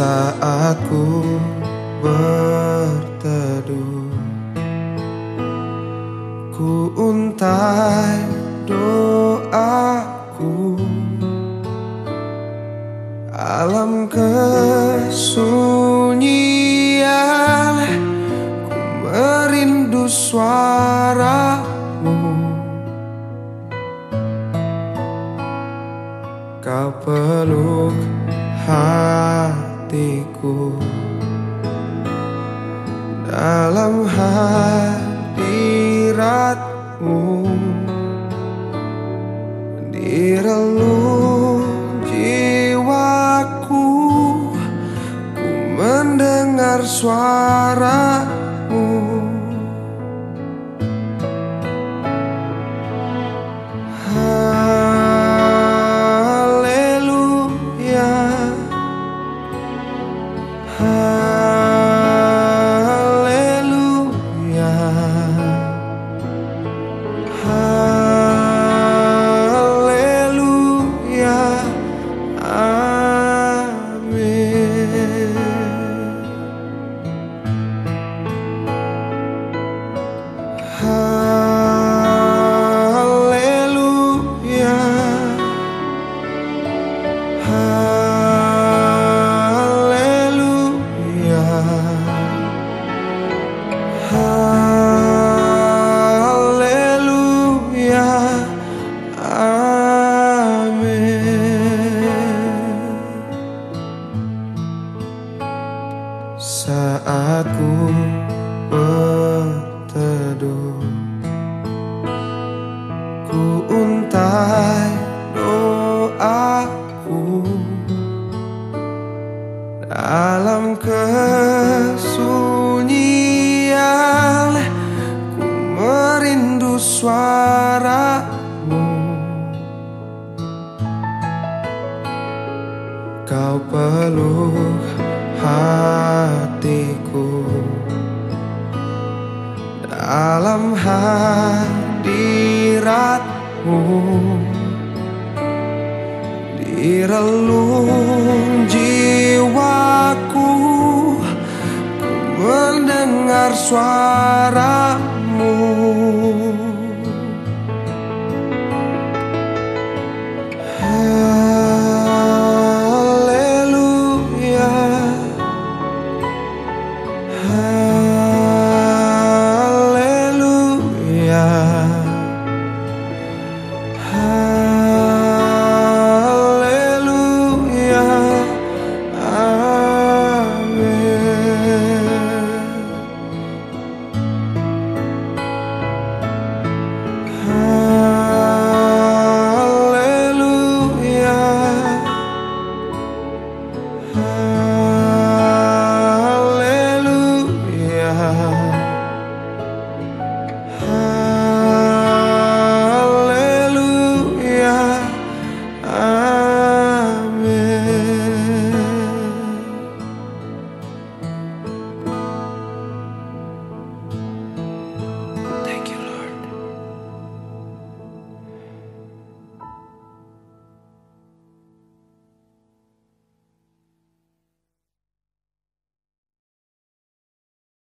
Saat ku berteduh. Ku untai doaku. Alam kesunyian Ku merindu suaramu. Kau peluk hatiku. Dalam hadiratmu Di relung jiwaku. Ku mendengar suaramu Kau peluk hatiku. Dalam hadiratmu Di relung jiwaku Ku mendengar suaramu